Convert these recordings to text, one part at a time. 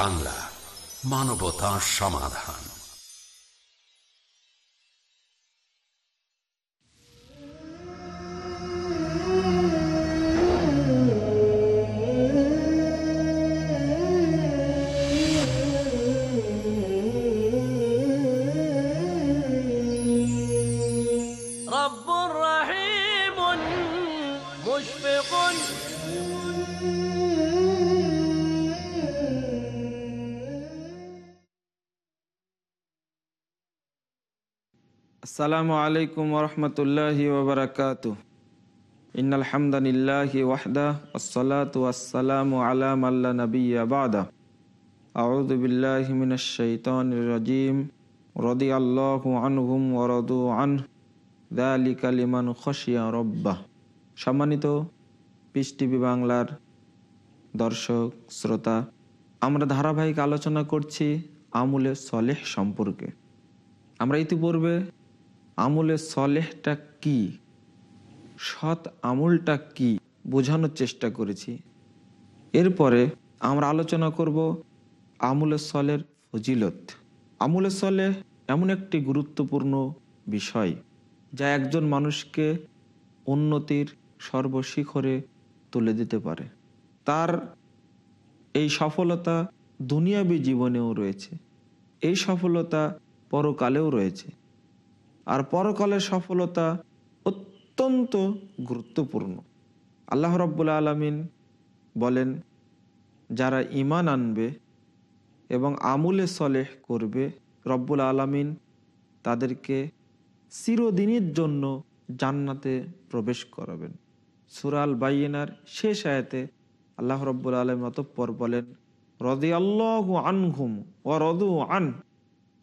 বাংলা মানবতা সমাধান। আসসালামু আলাইকুম ওরহমতুল্লাহি ওবরাকাত ইন আলহামদুলিল্লাহি ওয়াহদা আসসালাতু ওয়াসসালামু আলা মাল্লা নাবিয়্যা বাদা আউযু বিল্লাহি মিনাশ শাইতানির রাজিম। রাদিয়াল্লাহু আনহুম ওয়া রাদু আনহু। যালিকা লিমান খাশিয়া রাব্বাহ। সম্মানিত পিস টিভি বাংলার দর্শক, শ্রোতা, আমরা ধারাবাহিক আলোচনা করছি আমুলে সলেহ সম্পর্কে। আমরা ইতিপূর্বে আমলে সলেহটা কি? সৎ আমলটা কি? বোঝানোর চেষ্টা করেছি। এরপরে আমরা আলোচনা করব আমলে সলের ফজিলত। আমলে সলে এমন একটি গুরুত্বপূর্ণ বিষয় যা একজন মানুষকে উন্নতির সর্বশিখরে তুলে দিতে পারে। তার এই সফলতা দুনিয়াবী জীবনেও রয়েছে। এই সফলতা পরকালেও রয়েছে। আর পরকালের সফলতা অত্যন্ত গুরুত্বপূর্ণ। আল্লাহ রব্বুল আলমিন বলেন, যারা ইমান আনবে এবং আমুলে সলেহ করবে, রব্বুল আলমিন তাদেরকে চিরদিনের জন্য জান্নাতে প্রবেশ করাবেন। সুরাল বাইনার শেষ আয়াতে আল্লাহ রব্বুল আলম অতঃপর বলেন রদে আল্লাহ আনহুম ও রদু আন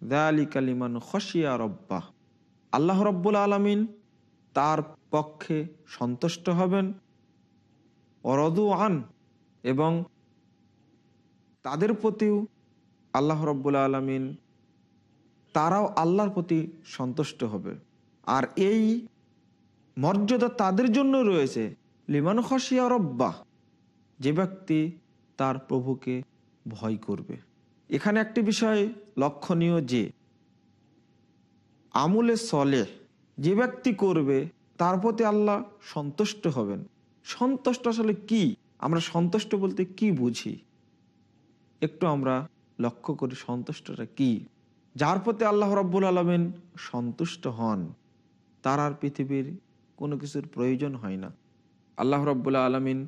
দালি কালিমান খসিয়া রব্বাহ। আল্লাহ রব্বুল আলমিন তার পক্ষে সন্তুষ্ট হবেন। অরদু আন এবং তাদের প্রতিও আল্লাহ রব্বুল আলমিন তারাও আল্লাহর প্রতি সন্তুষ্ট হবে। আর এই মর্যাদা তাদের জন্য রয়েছে। লিমান খসিয়া রব্বাহ, যে ব্যক্তি তার প্রভুকে ভয় করবে। এখানে একটি বিষয় লক্ষণীয় যে আমুলে সলে যে ব্যক্তি করবে, তার প্রতি আল্লাহ সন্তুষ্ট হবেন। সন্তুষ্ট আসলে কি? আমরা সন্তুষ্ট বলতে কি বুঝি? একটু আমরা লক্ষ্য করি সন্তুষ্টটা কি। যার প্রতি আল্লাহ রব্বুল আলমিন সন্তুষ্ট হন, তার আর পৃথিবীর কোনো কিছুর প্রয়োজন হয় না। আল্লাহ রব্বুল্লা আলমিন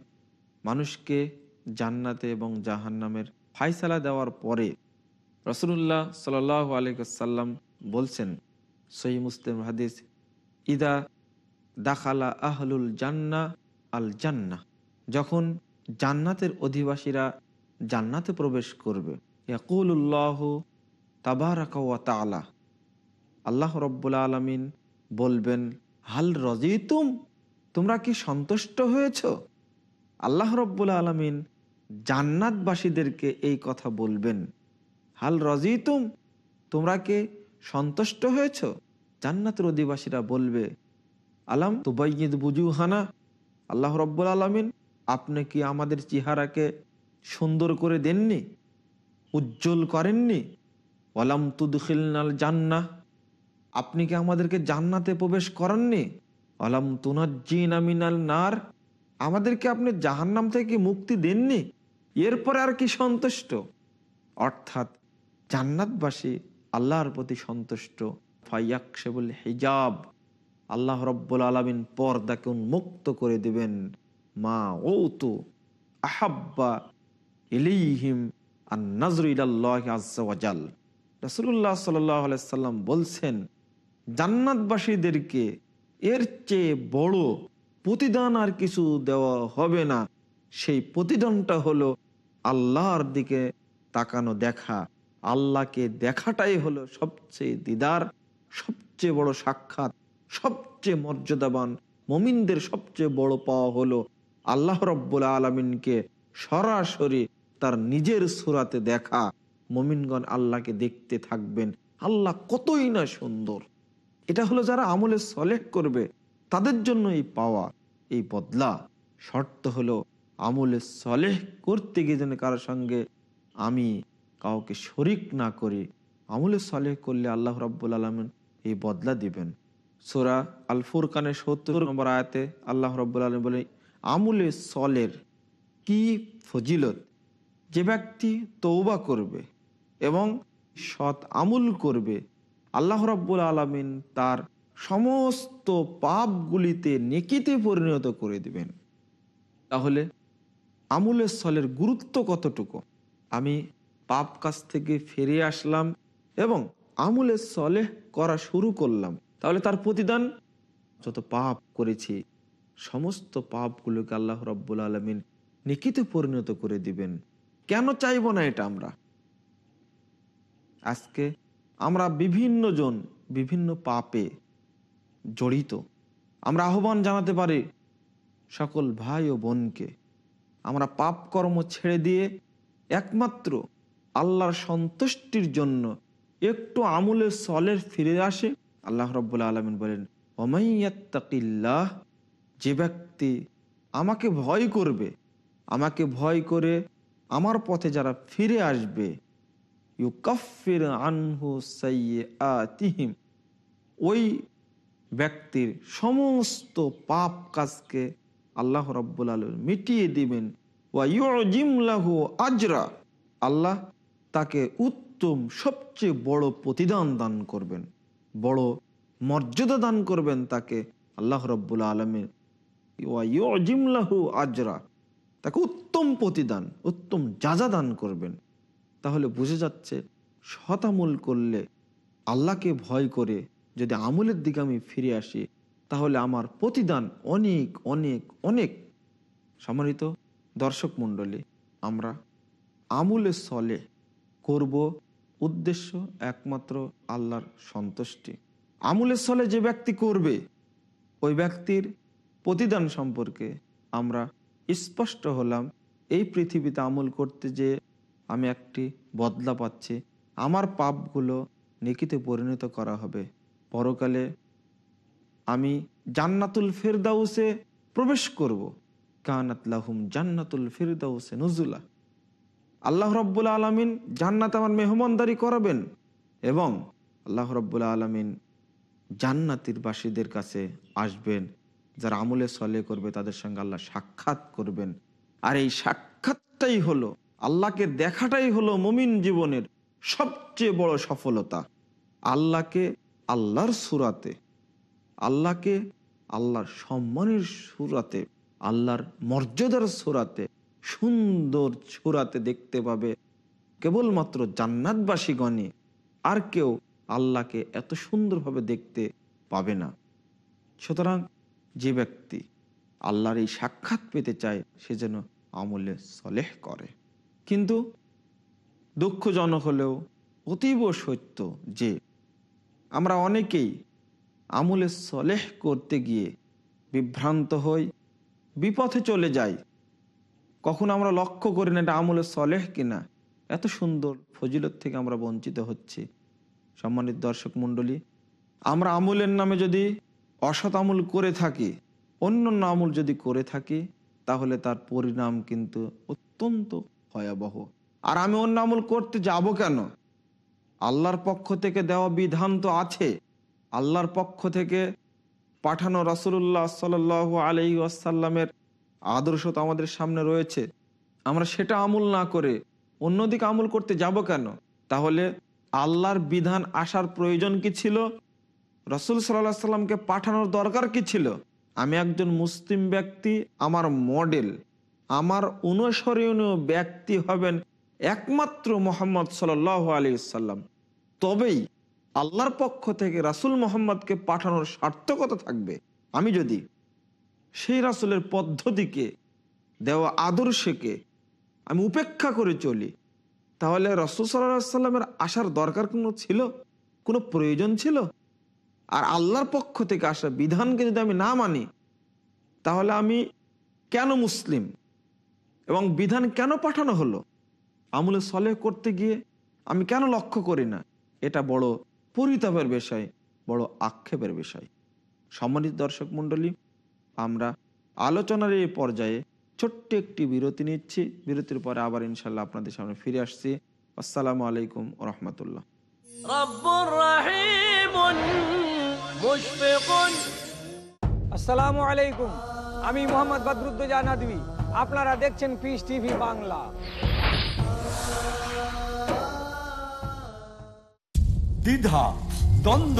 মানুষকে জান্নাতে এবং জাহান্নামের ফাইসালা দেওয়ার পরে রসুল্লাহ সাল আলিকাল্লাম বলছেন সহি মুসলিম হাদিস, ইদা দাখালা আহলুল জান্না আল জান্না যখন জান্নাতের অধিবাসীরা জান্নাতে প্রবেশ করবে ইয়াকুল্লাহ তাবারাকা তালা আল্লাহ রব্বুল আলমিন বলবেন, হাল রজিতুম? তোমরা কি সন্তুষ্ট হয়েছ? আল্লাহ রব্বুল আলমিন জান্নাতবাসীদেরকে এই কথা বলবেন, হাল রজিতুম? তোমরা কি সন্তুষ্ট হয়েছ? জান্নাতের অধিবাসীরা বলবে, আলাম তুবাইদ বুজুহানা? আল্লাহ রব্বুল আলমিন আপনি কি আমাদের চেহারাকে সুন্দর করে দেননি? উজ্জ্বল করেননি? ওয়ালাম তুদখিলনাল জান্না আপনি কি আমাদেরকে জান্নাতে প্রবেশ করাননি? অলাম তুনাজ্জিন আমিনাল নার? আমাদেরকে আপনি জাহান্নাম থেকে মুক্তি দেননি? এরপরে আর কি সন্তুষ্ট? অর্থাৎ জান্নাতবাসী আল্লাহর প্রতি সন্তুষ্ট। ফাইয়াকশেবুল হিজাব, আল্লাহ রব্বুল আলমিন পর্দাকে উন্মুক্ত করে দেবেন। মা ও তো আহাব্বা ইলিহিম আর নজরুল্লাহ আজাল রসুল্লাহ সাল্লাম বলছেন, জান্নাতবাসীদেরকে এর চেয়ে বড় প্রতিদান আর কিছু দেওয়া হবে না। সেই প্রতিদানটা হলো আল্লাহর দিকে তাকানো দেখা। আল্লাহকে দেখাটাই হলো সবচেয়ে দিদার, সবচেয়ে বড় সাক্ষাৎ, সবচেয়ে মর্যাদাবান, মমিনদের সবচেয়ে বড় পাওয়া হলো আল্লাহ রব্বুল আলমিনকে সরাসরি তার নিজের সুরাতে দেখা। মমিনগণ আল্লাহকে দেখতে থাকবেন। আল্লাহ কতই না সুন্দর। এটা হলো যারা আমলে সলেহ করবে, তাদের জন্য এই পাওয়া, এই বদলা। শর্ত হলো আমলে সলেহ করতে গিয়ে যেন কারোর সঙ্গে আমি কাউকে শরিক না করে আমলে সালেহ করলে আল্লাহ রাব্বুল আলমিন এই বদলা দিবেন। সোরা আল ফুরকানের সত্তর নম্বর আয়াতে আল্লাহ রব্বুল আলম বলে আমলে সলের কি ফজিলত? যে ব্যক্তি তৌবা করবে এবং সৎ আমুল করবে, আল্লাহ রব্বুল আলমিন তার সমস্ত পাপগুলিতে নেকিতে পরিণত করে দিবেন। তাহলে আমুলের সলের গুরুত্ব কতটুকু? আমি পাপ কাজ থেকে ফিরে আসলাম এবং আমুলের সলে করা শুরু করলাম। তাহলে তার প্রতিদান? যত পাপ করেছি, সমস্ত পাপগুলোকে আল্লাহ রব্বুল আলমিন নিকিতে পরিণত করে দিবেন। কেন চাইব না এটা আমরা? আজকে আমরা বিভিন্ন জন বিভিন্ন পাপে জড়িত। আমরা আহ্বান জানাতে পারি সকল ভাই ও বোনকে, আমরা পাপ কর্ম ছেড়ে দিয়ে একমাত্র আল্লাহর সন্তুষ্টির জন্য একটু আমলের সলের ফিরে আসে, আল্লাহ রব্বুল্লা আলমিন বলেন ওমাইয়াত্তাকিল্লাহ যে ব্যক্তি আমাকে ভয় করবে, আমাকে ভয় করে আমার পথে যারা ফিরে আসবে, ইউকাফির আনহু সাইয়্যাতিহিম। ওই ব্যক্তির সমস্ত পাপ কাজকে আল্লাহ রব্বুল আলম মিটিয়ে দিবেন ওয়াইজিমলাহু আজরা। আল্লাহ তাকে উত্তম, সবচেয়ে বড় প্রতিদান দান করবেন, বড় মর্যাদা দান করবেন তাকে আল্লাহ রব্বুল আলমের ওয়াইজিমলাহু আজরা। তাকে উত্তম প্রতিদান, উত্তম যাজা দান করবেন। তাহলে বুঝে যাচ্ছে, সৎ আমল করলে আল্লাহকে ভয় করে যদি আমলের দিকে আমি ফিরে আসি, তাহলে আমার প্রতিদান অনেক অনেক অনেক। সম্মানিত দর্শক মণ্ডলী, আমরা আমলে সলে করব উদ্দেশ্য একমাত্র আল্লাহর সন্তুষ্টি। আমলের সলে যে ব্যক্তি করবে, ওই ব্যক্তির প্রতিদান সম্পর্কে আমরা স্পষ্ট হলাম। এই পৃথিবীতে আমল করতে যে আমি একটি বদলা পাচ্ছি, আমার পাপগুলো নেকিতে পরিণত করা হবে। পরকালে আমি জান্নাতুল ফেরদাউসে প্রবেশ করব। কানাত জান্নাতুল ফেরদাউসে নজুলা। আল্লাহ রব্বুল আলমিন জান্নাত আমার মেহমানদারি করাবেন এবং আল্লাহ রব্বুল আলমিন জান্নাতির বাসীদের কাছে আসবেন, যারা আমলে সলে করবে, তাদের সঙ্গে আল্লাহ সাক্ষাৎ করবেন। আর এই সাক্ষাৎটাই হলো আল্লাহকে দেখাটাই হলো মমিন জীবনের সবচেয়ে বড় সফলতা। আল্লাহকে আল্লাহর সুরাতে, আল্লাহকে আল্লাহর সম্মানের সুরাতে, আল্লাহর মর্যাদার সুরাতে সুন্দর সুরাতে দেখতে পাবে। কেবলমাত্র জান্নাতবাসীগণে আর কেউ আল্লাহকে এত সুন্দরভাবে দেখতে পাবে না। সুতরাং যে ব্যক্তি আল্লাহর এই সাক্ষাৎ পেতে চায়, সে যেন আমলে সলেহ করে। কিন্তু দুঃখজনক হলেও অতীব সত্য যে আমরা অনেকেই আমলে সলেহ করতে গিয়ে বিভ্রান্ত হই, বিপথে চলে যাই। কখন আমরা লক্ষ্য করি না এটা আমলে সলেহ কিনা। এত সুন্দর ফজিলত থেকে আমরা বঞ্চিত হচ্ছি। সম্মানিত দর্শক মণ্ডলী, আমরা আমলের নামে যদি অসৎ আমল করে থাকি অন্য আমল যদি করে থাকি, তাহলে তার পরিণাম কিন্তু অত্যন্ত ভয়াবহ। আর আমি অন্য আমল করতে যাব কেন? আল্লাহর পক্ষ থেকে দেওয়া বিধান তো আছে। আল্লাহর পক্ষ থেকে পাঠানো রসুল্লাহ সাল আলি আসাল্লামের আদর্শ তো আমাদের সামনে রয়েছে। আমরা সেটা আমল না করে অন্যদিকে আমল করতে যাব কেন? তাহলে আল্লাহর বিধান আসার প্রয়োজন কি ছিল? রসুল সাল্লাহ সাল্লামকে পাঠানোর দরকার কি ছিল? আমি একজন মুসলিম ব্যক্তি, আমার মডেল, আমার অনুসরণীয় ব্যক্তি হবেন একমাত্র মোহাম্মদ সাল আলী সাল্লাম। তবেই আল্লাহর পক্ষ থেকে রাসুল মোহাম্মদকে পাঠানোর সার্থকতা থাকবে। আমি যদি সেই রাসুলের পদ্ধতিকে, দেওয়া আদর্শকে আমি উপেক্ষা করে চলি। তাহলে রসুল সাল্লাহ সাল্লামের আসার দরকার কোনো ছিল? কোনো প্রয়োজন ছিল? আর আল্লাহর পক্ষ থেকে আসা বিধানকে যদি আমি না মানি, তাহলে আমি কেন মুসলিম? এবং বিধান কেন পাঠানো হলো? আমলে সলে করতে গিয়ে আমি কেন লক্ষ্য করি না? এটা বড় পরিতাপের বিষয়, বড় আক্ষেপের বিষয়। সম্মানিত দর্শক মণ্ডলী আমরা আলোচনার এই পর্যায়ে ছোট্ট একটি বিরতি নিচ্ছি। বিরতির পরে আবার ইনশাল্লাহ আপনাদের সামনে ফিরে আসছি। আসসালামু আলাইকুম রহমতুল্লাহ। আসসালামু আলাইকুম। আমি মোহাম্মদ বদরুদ্দোজা আপনারা দেখছেন পিস টিভি বাংলা। দ্বিধা দ্বন্দ্ব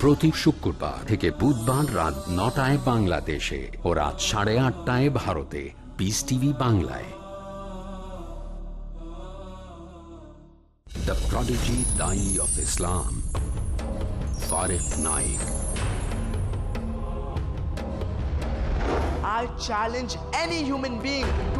প্রতি শুক্রবার থেকে বুধবার রাত নটায় বাংলাদেশে ও রাত সাড়ে আটটায় ভারতে। পিস টিভি বাংলায়। দ্য দাই of Islam Naik I challenge any human being to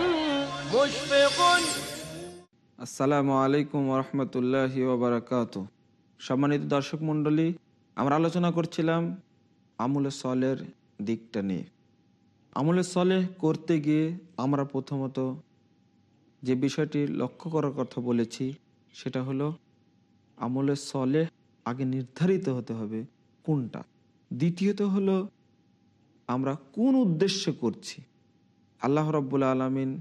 আসসালামু আলাইকুম রহমতুল্লাহ ওবরাকাত সম্মানিত দর্শক মণ্ডলী, আমরা আলোচনা করছিলাম আমলে সলের দিকটা নিয়ে। আমলে সলে করতে গিয়ে আমরা প্রথমত যে বিষয়টি লক্ষ্য করার কথা বলেছি, সেটা হলো আমলে সলে আগে নির্ধারিত হতে হবে কোনটা। দ্বিতীয়ত হলো আমরা কোন উদ্দেশ্যে করছি। আল্লাহ রব্বুল আলমিন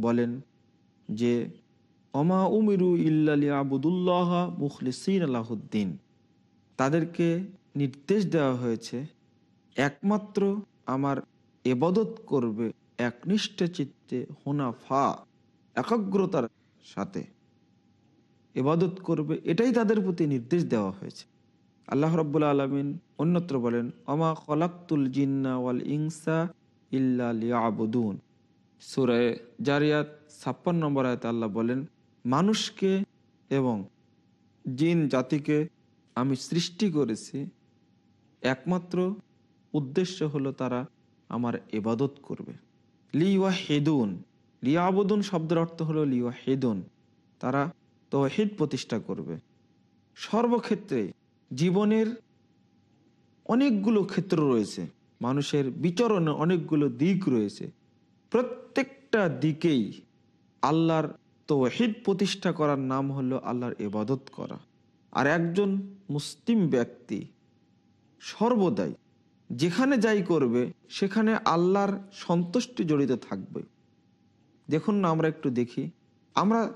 বলেন যে অমা উমিরু ইল্লালি আবুদুল্লাহ মুখলিসিন আলাহুদ্দিন তাদেরকে নির্দেশ দেওয়া হয়েছে, একমাত্র আমার এবাদত করবে একনিষ্ঠ চিত্তে হোনাফা, একাগ্রতার সাথে। এবাদত করবে। এটাই তাদের প্রতি নির্দেশ দেওয়া হয়েছে। আল্লাহ রব্বুল আলমিন অন্যত্র বলেন অমা খলাক্তুল জিন্না ওয়াল ইংসা ইল্লা লিয়াবুদুন। সুরায় জারিয়াত ছাপ্পান্ন নম্বর আয়তে আল্লাহ বলেন, মানুষকে এবং জিন জাতিকে আমি সৃষ্টি করেছি। একমাত্র উদ্দেশ্য হলো তারা আমার এবাদত করবে। লিওয়া হেদুন লিয়াবুদুন শব্দের অর্থ হলো লিওয়া হেদুন তারা তহিদ প্রতিষ্ঠা করবে। সর্বক্ষেত্রে জীবনের অনেকগুলো ক্ষেত্র রয়েছে। মানুষের বিচরণে অনেকগুলো দিক রয়েছে। প্রত্যেকটা দিকেই আল্লাহর তৌহিদ প্রতিষ্ঠা করার নাম হলো আল্লাহর এবাদত করা। আর একজন মুসলিম ব্যক্তি সর্বদাই যেখানে যাই করবে, সেখানে আল্লাহর সন্তুষ্টি জড়িত থাকবে। দেখুন না, আমরা একটু দেখি। আমরা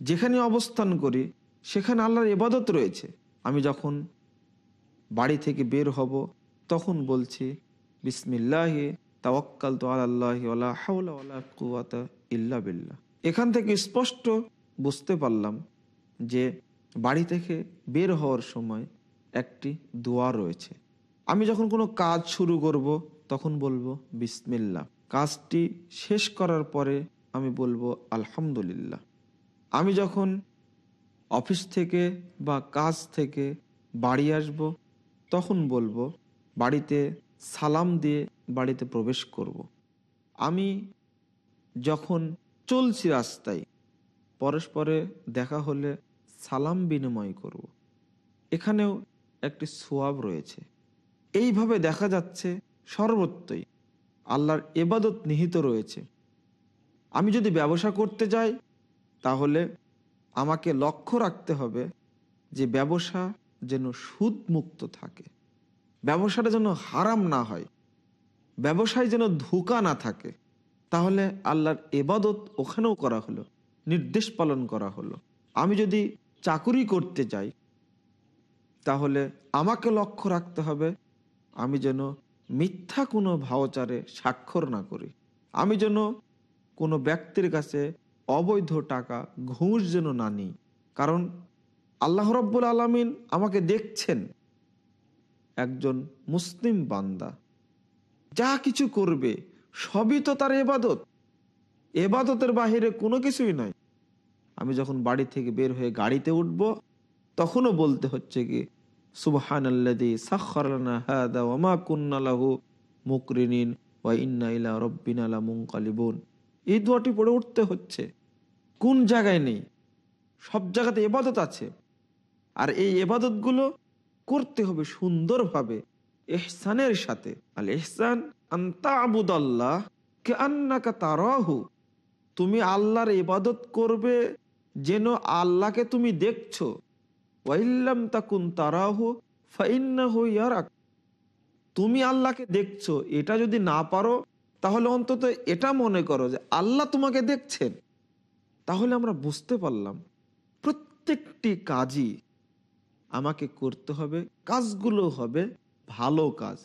যেখানে অবস্থান করি, সেখানে আল্লাহর এবাদত রয়েছে। আমি যখন বাড়ি থেকে বের হব, তখন বলছি, বিসমিল্লাহে তাওয়াক্কাল তো আল্লাহ কুয়াতা ইল্লা বিল্লাহ। এখান থেকে স্পষ্ট বুঝতে পারলাম যে বাড়ি থেকে বের হওয়ার সময় একটি দোয়া রয়েছে। আমি যখন কোনো কাজ শুরু করব, তখন বলব বিসমিল্লা কাজটি শেষ করার পরে আমি বলব আলহামদুলিল্লাহ। আমি যখন অফিস থেকে বা কাজ থেকে বাড়ি আসব, তখন বলব বাড়িতে সালাম দিয়ে বাড়িতে প্রবেশ করব। আমি যখন চলছি রাস্তায়, পরস্পরে দেখা হলে সালাম বিনিময় করব। এখানেও একটি সোয়াব রয়েছে এইভাবে দেখা যাচ্ছে সর্বত্রই আল্লাহর এবাদত নিহিত রয়েছে আমি যদি ব্যবসা করতে যাই, তাহলে আমাকে লক্ষ্য রাখতে হবে যে ব্যবসা যেন সুদ মুক্ত থাকে ব্যবসাটা যেন হারাম না হয় ব্যবসায় যেন ধোকা না থাকে, তাহলে আল্লাহর এবাদত ওখানেও করা হলো, নির্দেশ পালন করা হলো। আমি যদি চাকুরি করতে যাই, তাহলে আমাকে লক্ষ্য রাখতে হবে, আমি যেন মিথ্যা কোনো ভাওচারে স্বাক্ষর না করি। আমি যেন কোনো ব্যক্তির কাছে অবৈধ টাকা, ঘুষ যেন না নিই। কারণ আল্লাহ রব্বুল আলমিন আমাকে দেখছেন, একজন মুসলিম বান্দা। যা কিছু করবে, সবই তো তার এবাদত। এবাদতের বাহিরে কোনো কিছুই নয় আমি যখন বাড়ি থেকে বের হয়ে গাড়িতে উঠব, তখনও বলতে হচ্ছে কি সুবহান আল্লাদি সাক্ষরানা হাদা ওমা কুন্নালাহু মুকরিনিন ওয়া ইন্না ইলা রব্বিনা লামুনকালিবুন। এই দোয়াটি পড়ে উঠতে হচ্ছে। কোন জায়গায় নেই? সব জায়গাতে এবাদত আছে। আর এই এবাদতগুলো করতে হবে সুন্দরভাবে। এহসানের সাথে। আল এহসান আন্তা আবুদাল্লাহ কে আন্নাকা তারাহু। তুমি আল্লাহর ইবাদত করবে যেন আল্লাহকে তুমি দেখছ। ওয়াইল্লাম তাকুন তারাহু, ফাইন্নাহু ইয়ারাক। তুমি আল্লাহকে দেখছ, এটা যদি না পারো, তাহলে অন্তত এটা মনে করো যে আল্লাহ তোমাকে দেখছেন। তাহলে আমরা বুঝতে পারলাম, প্রত্যেকটি কাজই আমাকে করতে হবে কাজগুলো হবে ভালো কাজ।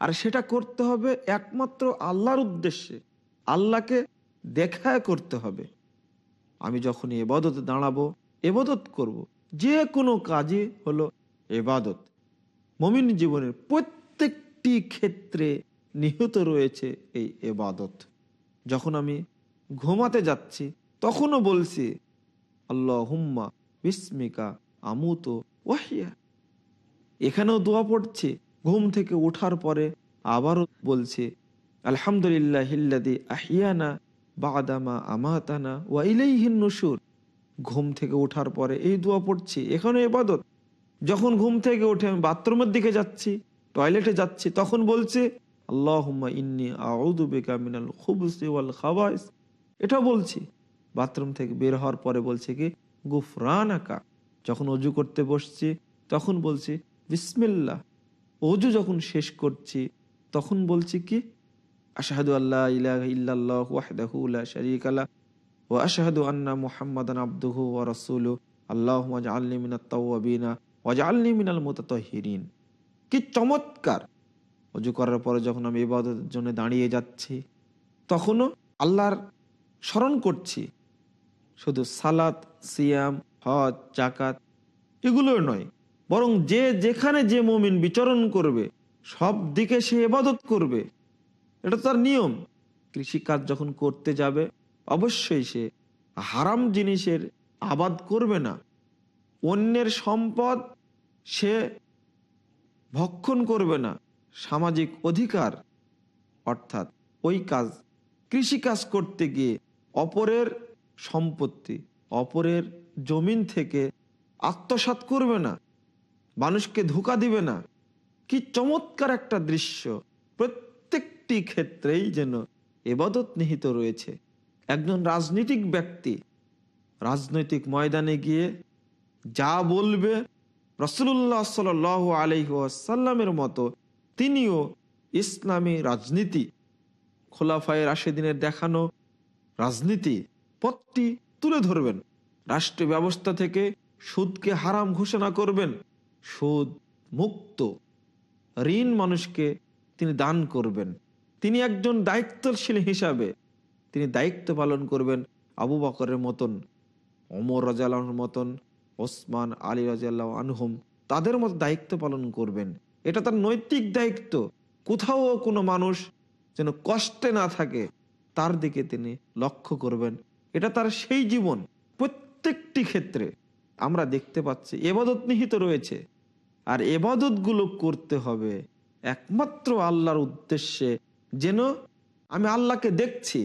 আর সেটা করতে হবে একমাত্র আল্লাহর উদ্দেশ্যে। আল্লাহকে দেখায় করতে হবে। আমি যখন এবাদতে দাঁড়াবো, এবাদত করব। যে কোনো কাজই হলো এবাদত। মমিন জীবনের প্রত্যেকটি ক্ষেত্রে নিহত রয়েছে এই এবাদত। যখন আমি ঘুমাতে যাচ্ছি, তখনও বলছি আল্লাহ হুম্মা বিস্মিকা আমুত ওয়াহিয়া। এখানেও দোয়া পড়ছে ঘুম থেকে ওঠার পরে আবারও বলছে, আলহামদুলিল্লাহ হিল্লাদি আহিয়ানা বাদামা আমাতানা ওয়া ইলাইহিন নুশুর। ঘুম থেকে ওঠার পরে এই দোয়া পড়ছি, এখানে এবাদত যখন ঘুম থেকে উঠে আমি বাথরুমের দিকে যাচ্ছি, টয়লেটে যাচ্ছি, তখন বলছে, আল্লাহুম্মা ইন্নি আউযু বিকা মিনাল খুবুসি ওয়াল খাবাইস। এটা বলছি। বাথরুম থেকে বের হওয়ার পরে বলছে কি, গুফরানাকা। যখন অজু করতে বসছি, তখন বলছি, বিসমিল্লাহ। অজু যখন শেষ করছি, তখন বলছি কি? আশাহাদু আল্লাহ ইলাহা শারীকা লা ওয়া আন্না মুহাম্মাদান আবদুহু ওয়া রাসূলুহু। আল্লাহুম্মা জাআলনি মিনাত তাওয়াবিনা ওয়া জাআলনি মিনাল মুতাতাহহিরিন কি চমৎকার! অজু করার পরে যখন আমি ইবাদতের জন্য দাঁড়িয়ে যাচ্ছি, তখনও আল্লাহর স্মরণ করছি। শুধু সালাত, সিয়াম, হজ জাকাত এগুলো নয় বরং যে যেখানে যে মমিন বিচরণ করবে, সব দিকে সে এবাদত করবে। এটা তার নিয়ম। কৃষিকাজ যখন করতে যাবে, অবশ্যই সে হারাম জিনিসের আবাদ করবে না। অন্যের সম্পদ সে ভক্ষণ করবে না। সামাজিক অধিকার, অর্থাৎ ওই কাজ, কৃষিকাজ করতে গিয়ে অপরের সম্পত্তি, অপরের জমিন থেকে আত্মসাৎ করবে না। মানুষকে ধোকা দিবে না। কি চমৎকার একটা দৃশ্য। প্রত্যেকটি ক্ষেত্রেই যেন এবাদত নিহিত রয়েছে। একজন রাজনৈতিক ব্যক্তি রাজনৈতিক ময়দানে গিয়ে যা বলবে রসুল্লাহ সাল আলহাসাল্লামের মতো, তিনিও ইসলামী রাজনীতি, খোলাফায় রাশেদিনের দেখানো রাজনীতি পথটি তুলে ধরবেন। রাষ্ট্র ব্যবস্থা থেকে সুদকে হারাম ঘোষণা করবেন। সুদ, মুক্ত। ঋণ মানুষকে তিনি দান করবেন। তিনি একজন দায়িত্বশীল হিসাবে তিনি দায়িত্ব পালন করবেন আবু বকরের মতন অমর রাজার মতন, ওসমান, আলী রাজাল্লাহ আনহুম। তাদের মতো দায়িত্ব পালন করবেন। এটা তার নৈতিক দায়িত্ব। কোথাও কোনো মানুষ যেন কষ্টে না থাকে, তার দিকে তিনি লক্ষ্য করবেন। এটা তার সেই জীবন প্রত্যেকটি ক্ষেত্রে। আমরা দেখতে পাচ্ছি, এবাদত নিহিত রয়েছে। আর এবাদতগুলো করতে হবে একমাত্র আল্লাহর উদ্দেশ্যে। যেন আমি আল্লাহকে দেখছি,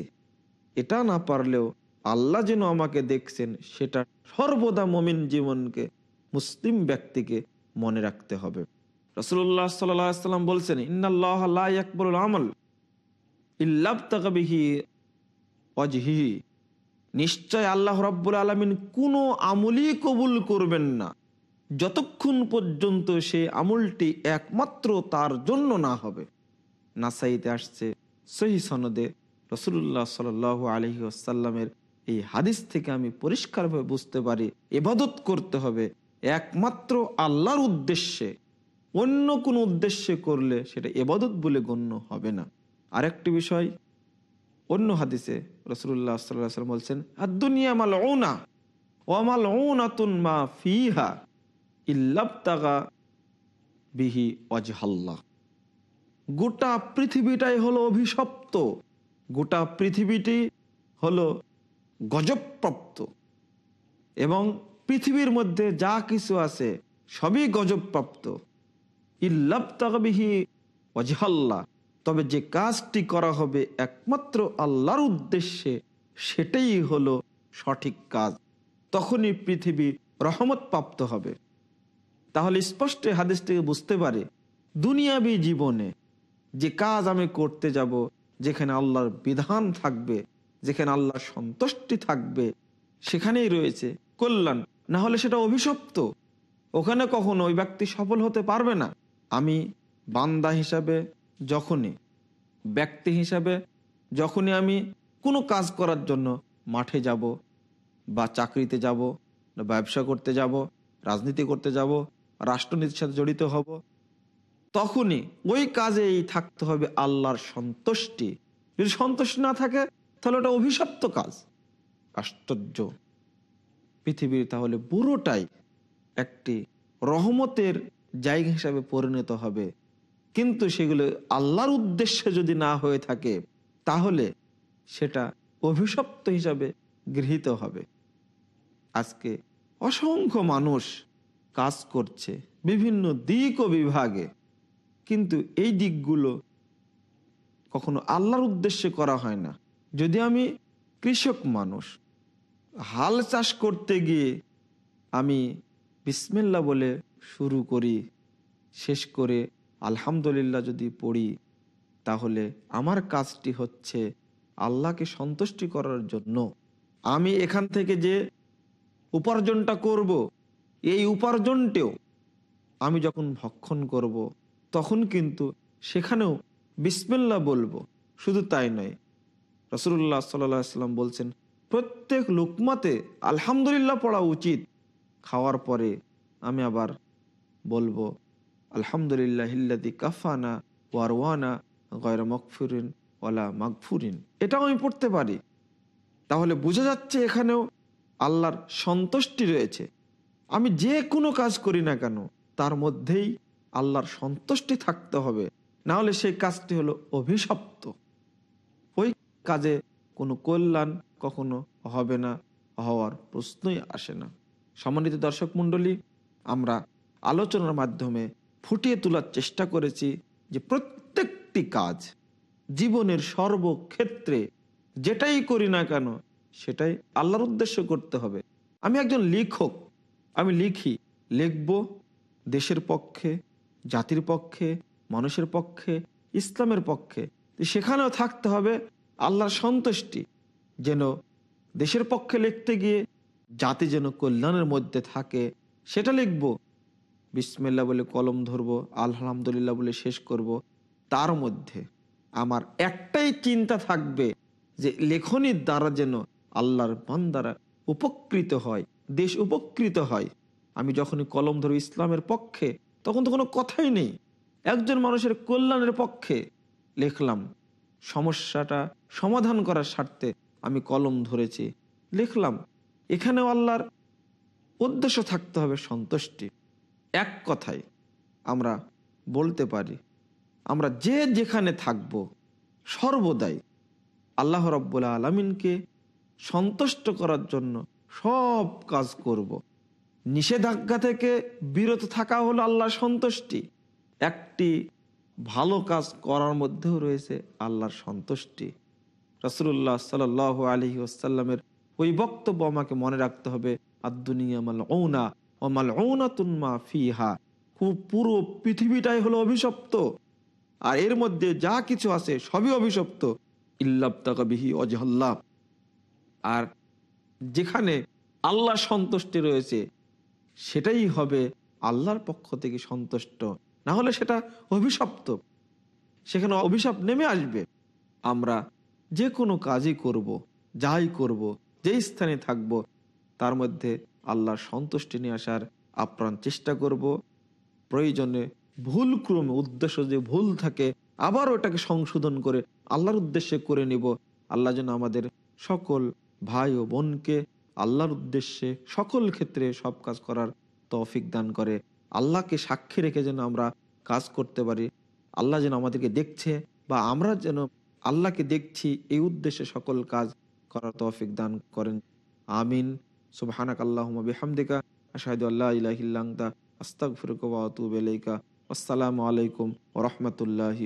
এটা না পারলেও আল্লাহ যেন আমাকে দেখছেন, সেটা সর্বদা মমিন জীবনকে, মুসলিম ব্যক্তিকে মনে রাখতে হবে। রসুল্লাহ সাল্লাম বলছেন, ইন্নাল্লাহ আকবরুল আমল ইল্লাবতাকাবিহি অজহি নিশ্চয় আল্লাহ রব্বুল আলমিন কোনো আমলই কবুল করবেন না। যতক্ষণ পর্যন্ত সে আমলটি একমাত্র তার জন্য না হবে। নাসাইতে আসছে সহি সনদে রসুল্লাহ সাল আলহি আসাল্লামের এই হাদিস থেকে আমি পরিষ্কারভাবে বুঝতে পারি এবাদত করতে হবে একমাত্র আল্লাহর উদ্দেশ্যে। অন্য কোনো উদ্দেশ্যে করলে সেটা এবাদত বলে গণ্য হবে না। আরেকটি বিষয়, অন্য হাদিসে রসুল্লাহ সাল্লাম বলছেন আর দুনিয়া মাল ওনা ওয়ামাল ওনাতুন মা ফিহা ইল্লাবতাগা বিহি অজহাল্লাহ গোটা পৃথিবীটাই হলো অভিশপ্ত, গোটা পৃথিবীটি হলো গজবপ্রাপ্ত এবং পৃথিবীর মধ্যে যা কিছু আছে সবই গজবপ্রাপ্ত। ইল্লাবতাগবিহি অজহাল্লাহ তবে যে কাজটি করা হবে একমাত্র আল্লাহর উদ্দেশ্যে, সেটাই হলো সঠিক কাজ। তখনই পৃথিবী রহমত প্রাপ্ত হবে। তাহলে স্পষ্ট হাদিস থেকে বুঝতে পারে, দুনিয়াবি জীবনে যে কাজ আমি করতে যাব, যেখানে আল্লাহর বিধান থাকবে, যেখানে আল্লাহর সন্তুষ্টি থাকবে, সেখানেই রয়েছে কল্যাণ। না হলে সেটা অভিশপ্ত। ওখানে কখনো ওই ব্যক্তি সফল হতে পারবে না। আমি বান্দা হিসাবে যখনই, ব্যক্তি হিসাবে যখনই আমি কোনো কাজ করার জন্য মাঠে যাব বা চাকরিতে যাব ব্যবসা করতে যাব, রাজনীতি করতে যাব, রাষ্ট্রনীতির সাথে জড়িত হব, তখনই ওই কাজেই থাকতে হবে আল্লাহর সন্তুষ্টি। যদি সন্তুষ্টি না থাকে, তাহলে ওটা অভিশপ্ত কাজ, আশ্চর্য। পৃথিবীর তাহলে পুরোটাই একটি রহমতের জায়গা হিসাবে পরিণত হবে কিন্তু সেগুলো আল্লাহর উদ্দেশ্যে যদি না হয়ে থাকে, তাহলে সেটা অভিশপ্ত হিসাবে গৃহীত হবে। আজকে অসংখ্য মানুষ কাজ করছে বিভিন্ন দিক ও বিভাগে, কিন্তু এই দিকগুলো কখনো আল্লাহর উদ্দেশ্যে করা হয় না। যদি আমি কৃষক মানুষ, হাল চাষ করতে গিয়ে আমি বিসমিল্লা বলে শুরু করি, শেষ করে আলহামদুলিল্লাহ যদি পড়ি, তাহলে আমার কাজটি হচ্ছে আল্লাহকে সন্তুষ্টি করার জন্য। আমি এখান থেকে যে উপার্জনটা করব, এই উপার্জনটেও আমি যখন ভক্ষণ করব, তখন কিন্তু সেখানেও বিসমিল্লা বলব। শুধু তাই নয় রসুল্লাহ সাল্লাম বলছেন, প্রত্যেক লুকমাতে আলহামদুলিল্লাহ পড়া উচিত। খাওয়ার পরে আমি আবার বলব আলহামদুলিল্লাহ হিল্লাদি কাফানা ওয়ারওয়ানা গয়র মকফুরিন ওয়ালা মাগফুরিন। এটাও আমি পড়তে পারি। তাহলে বোঝা যাচ্ছে এখানেও আল্লাহর সন্তুষ্টি রয়েছে। আমি যে কোনো কাজ করি না কেন, তার মধ্যেই আল্লাহর সন্তুষ্টি থাকতে হবে। না হলে সেই কাজটি হলো অভিশপ্ত। ওই কাজে কোনো কল্যাণ কখনো হবে না, হওয়ার প্রশ্নই আসে না। সম্মানিত দর্শক মণ্ডলী, আমরা আলোচনার মাধ্যমে ফুটিয়ে তোলার চেষ্টা করেছি যে প্রত্যেকটি কাজ জীবনের সর্বক্ষেত্রে যেটাই করি না কেন, সেটাই আল্লাহর উদ্দেশ্য করতে হবে। আমি একজন লেখক, আমি লিখি, লিখব দেশের পক্ষে, জাতির পক্ষে, মানুষের পক্ষে, ইসলামের পক্ষে। সেখানেও থাকতে হবে আল্লাহর সন্তুষ্টি, যেন দেশের পক্ষে লিখতে গিয়ে জাতি যেন কল্যাণের মধ্যে থাকে, সেটা লিখব। বিসমিল্লা বলে কলম ধরবো, আলহামদুলিল্লাহ বলে শেষ করব। তার মধ্যে আমার একটাই চিন্তা থাকবে যে লেখনির দ্বারা যেন আল্লাহর বান্দারা উপকৃত হয়, দেশ উপকৃত হয়। আমি যখনই কলম ধরো ইসলামের পক্ষে, তখন তো কোনো কথাই নেই। একজন মানুষের কল্যাণের পক্ষে লিখলাম, সমস্যাটা সমাধান করার স্বার্থে আমি কলম ধরেছি। লিখলাম, এখানেও আল্লাহর উদ্দেশ্য থাকতে হবে সন্তুষ্টি। এক কথায় আমরা বলতে পারি, আমরা যে যেখানে থাকব সর্বদাই আল্লাহ রব্বুল আলমিনকে সন্তুষ্ট করার জন্য সব কাজ করব। নিষেধাজ্ঞা থেকে বিরত থাকা হলো আল্লাহর সন্তুষ্টি একটি ভালো কাজ করার মধ্যেও রয়েছে আল্লাহর সন্তুষ্টি রসুল্লাহ সাল আলহি আসাল্লামের ওই বক্তব্য আমাকে মনে রাখতে হবে আদুনিয়া মাল ঔনা পুরো পৃথিবীটাই হলো অভিশপ্ত। আর এর মধ্যে যা কিছু আছে সবই অভিশপ্ত। ইল্লাবতাকাবিহি অজহল্লাভ আর যেখানে আল্লাহ সন্তুষ্টি রয়েছে, সেটাই হবে আল্লাহর পক্ষ থেকে সন্তুষ্ট। না হলে সেটা অভিশপ্ত। সেখানে অভিশাপ নেমে আসবে। আমরা যে কোনো কাজই করব, যাই করব, যেই স্থানে থাকব, তার মধ্যে আল্লাহর সন্তুষ্টি নিয়ে আসার আপ্রাণ চেষ্টা করব। প্রয়োজনে ভুল ক্রমে, উদ্দেশ্য যে ভুল থাকে, আবার ওটাকে সংশোধন করে আল্লাহর উদ্দেশ্যে করে নিব। আল্লাহ যেন আমাদের সকল ভাই ও বোনকে আল্লাহর উদ্দেশ্যে সকল ক্ষেত্রে সব কাজ করার তৌফিক দান করে। আল্লাহকে সাক্ষী রেখে যেন আমরা কাজ করতে পারি। আল্লাহ যেন আমাদেরকে দেখছে বা আমরা যেন আল্লাহকে দেখছি, এই উদ্দেশ্যে সকল কাজ করার তৌফিক দান করেন। আমিন। সুবহানাক আল্লাহুম্মা বিহামদিকা আশহাদু আল্লা ইলাহা ইল্লা আনতা আস্তাগফিরুকা ওয়া আতুবু ইলাইকা আসসালামু আলাইকুম ওয়া রাহমাতুল্লাহি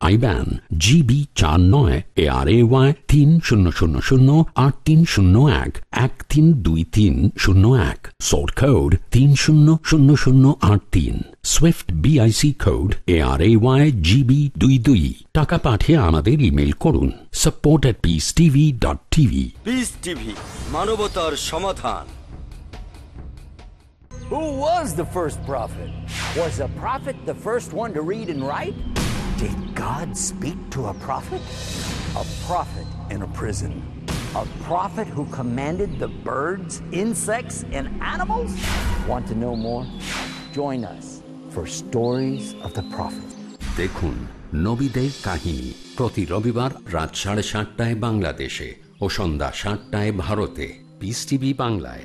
আইব্যান জিবি চার নয় এ আর এ ওয়াই তিন শূন্য শূন্য শূন্য আট তিন শূন্য এক এক তিন দুই তিন শূন্য এক সোর্ট কোড তিন শূন্য শূন্য শূন্য আট তিন SWIFT BIC code A R A Y GB দুই দুই টাকা পাঠিয়ে আমাদের ইমেল করুন support at Peace TV dot TV Peace TV মানবতার সমাধান Who was the first prophet? Was a prophet the first one to read and write? Did God speak to a prophet? A prophet in a prison. A prophet who commanded the birds, insects, and animals? Want to know more? Join us for Stories of the Prophet. দেখুন নবীদের কাহিনী প্রতি রবিবার রাত সাড়ে সাতটায় বাংলাদেশে ও সন্ধ্যা সাতটায় ভারতে পিস টিভি বাংলায়